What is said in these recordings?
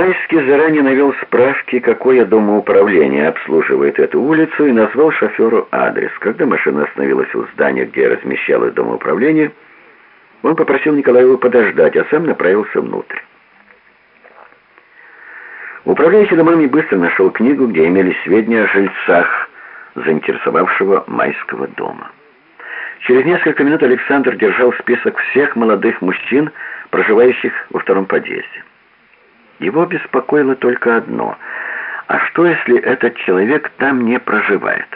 Майский заранее навел справки, какое домоуправление обслуживает эту улицу, и назвал шоферу адрес. Когда машина остановилась у здания, где размещалось домоуправление, он попросил Николаева подождать, а сам направился внутрь. Управляющий домами быстро нашел книгу, где имелись сведения о жильцах, заинтересовавшего майского дома. Через несколько минут Александр держал список всех молодых мужчин, проживающих во втором подъезде. Его беспокоило только одно. А что, если этот человек там не проживает?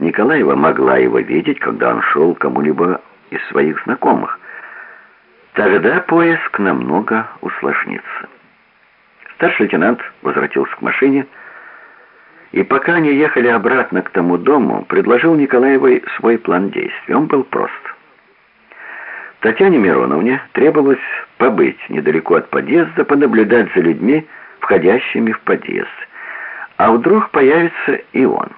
Николаева могла его видеть, когда он шел кому-либо из своих знакомых. Тогда поиск намного усложнится. Старший лейтенант возвратился к машине, и пока они ехали обратно к тому дому, предложил Николаевой свой план действий. Он был прост. Татьяне Мироновне требовалось побыть недалеко от подъезда, понаблюдать за людьми, входящими в подъезд. А вдруг появится и он.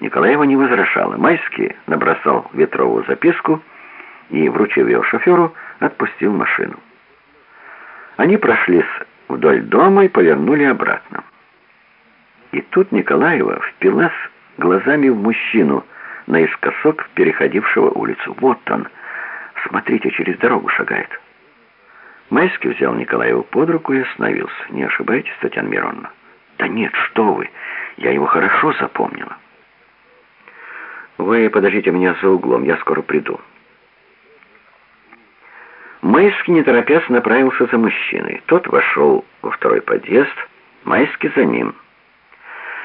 Николаева не возражала. Майский набросал ветровую записку и, вручив ее шоферу, отпустил машину. Они прошлись вдоль дома и повернули обратно. И тут Николаева впилась глазами в мужчину, наискосок переходившего улицу. Вот он, смотрите, через дорогу шагает. Майский взял Николаева под руку и остановился. «Не ошибаетесь, Татьяна Мироновна?» «Да нет, что вы! Я его хорошо запомнила». «Вы подождите меня за углом, я скоро приду». Майский, не торопясь, направился за мужчиной. Тот вошел во второй подъезд, Майский за ним.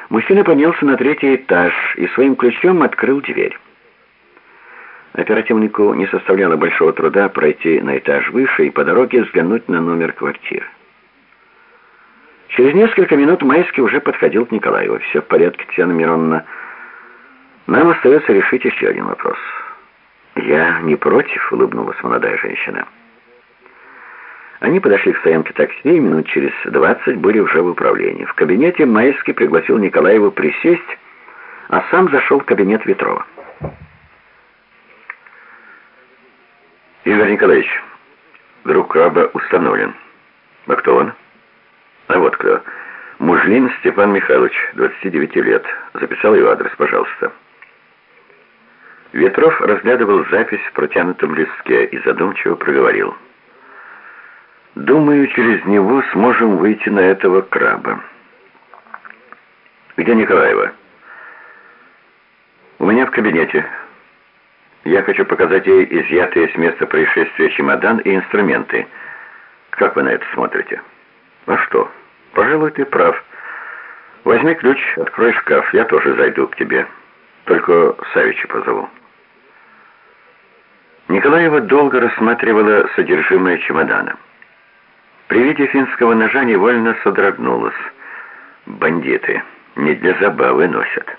Мужчина поднялся на третий этаж и своим ключом открыл дверь. Оперативнику не составляло большого труда пройти на этаж выше и по дороге взглянуть на номер квартиры. Через несколько минут Майский уже подходил к Николаеву. «Все в порядке, Татьяна Мироновна. Нам остается решить еще один вопрос». «Я не против», — улыбнулась молодая женщина. Они подошли к стоянке такси и минут через двадцать были уже в управлении. В кабинете Майский пригласил Николаева присесть, а сам зашел в кабинет Ветрова. «Игорь Николаевич, друг краба установлен. А кто он?» «А вот кто. Мужлин Степан Михайлович, 29 лет. Записал его адрес, пожалуйста». Ветров разглядывал запись в протянутом листке и задумчиво проговорил. Думаю, через него сможем выйти на этого краба. Где Николаева? У меня в кабинете. Я хочу показать ей изъятые с места происшествия чемодан и инструменты. Как вы на это смотрите? А что? Пожалуй, ты прав. Возьми ключ, открой шкаф, я тоже зайду к тебе. Только Савича позову. Николаева долго рассматривала содержимое чемодана. При виде финского ножа невольно содрогнулась. «Бандиты не для забавы носят».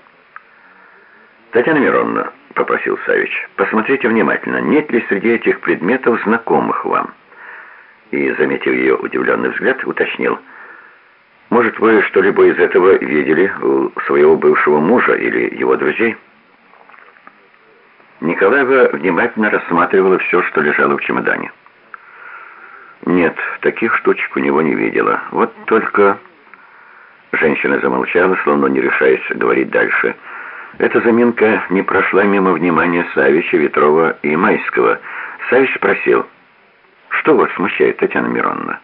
«Татьяна Мироновна», — попросил Савич, — «посмотрите внимательно, нет ли среди этих предметов знакомых вам?» И, заметив ее удивленный взгляд, уточнил. «Может, вы что-либо из этого видели у своего бывшего мужа или его друзей?» Николаева внимательно рассматривала все, что лежало в чемодане. Нет, таких штучек у него не видела. Вот только... Женщина замолчала, словно не решаясь говорить дальше. Эта заминка не прошла мимо внимания Савича, Ветрова и Майского. Савич спросил, «Что вас смущает, Татьяна Мироновна?»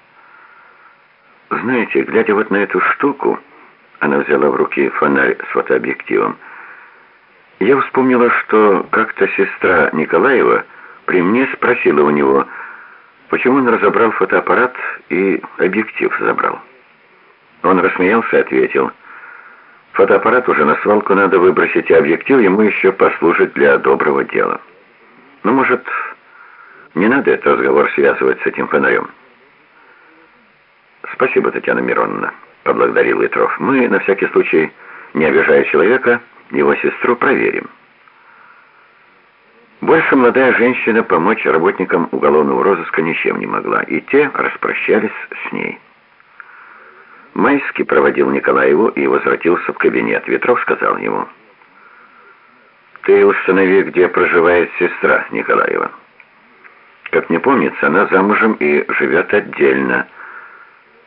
«Знаете, глядя вот на эту штуку...» Она взяла в руки фонарь с фотообъективом. «Я вспомнила, что как-то сестра Николаева при мне спросила у него, Почему он разобрал фотоаппарат и объектив забрал? Он рассмеялся и ответил, фотоаппарат уже на свалку надо выбросить, а объектив ему еще послужит для доброго дела. Ну, может, не надо этот разговор связывать с этим фонарем? Спасибо, Татьяна Мироновна, поблагодарил Литров. Мы, на всякий случай, не обижая человека, его сестру проверим. Больше молодая женщина помочь работникам уголовного розыска ничем не могла, и те распрощались с ней. Майский проводил Николаеву и возвратился в кабинет. Ветров сказал ему, «Ты установи, где проживает сестра Николаева. Как мне помнится, она замужем и живет отдельно».